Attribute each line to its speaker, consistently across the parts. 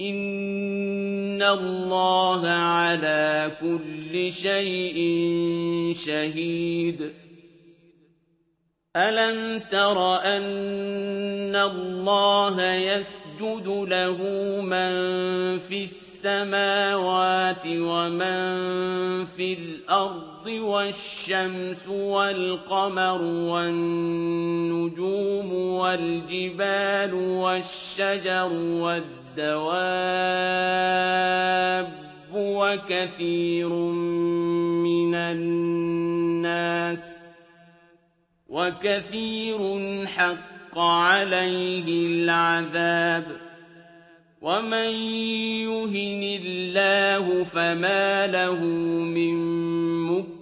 Speaker 1: إن الله على كل شيء شهيد. ألم تر أن الله يسجد له من في السماوات ومن في الأرض والشمس والقمر والنجوم والجبال والشجر والدواب وكثير من الناس ۖ وكثير حق عليه العذاب ومن يهن الله فما له من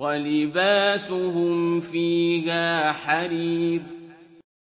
Speaker 1: ولباسهم فيها حرير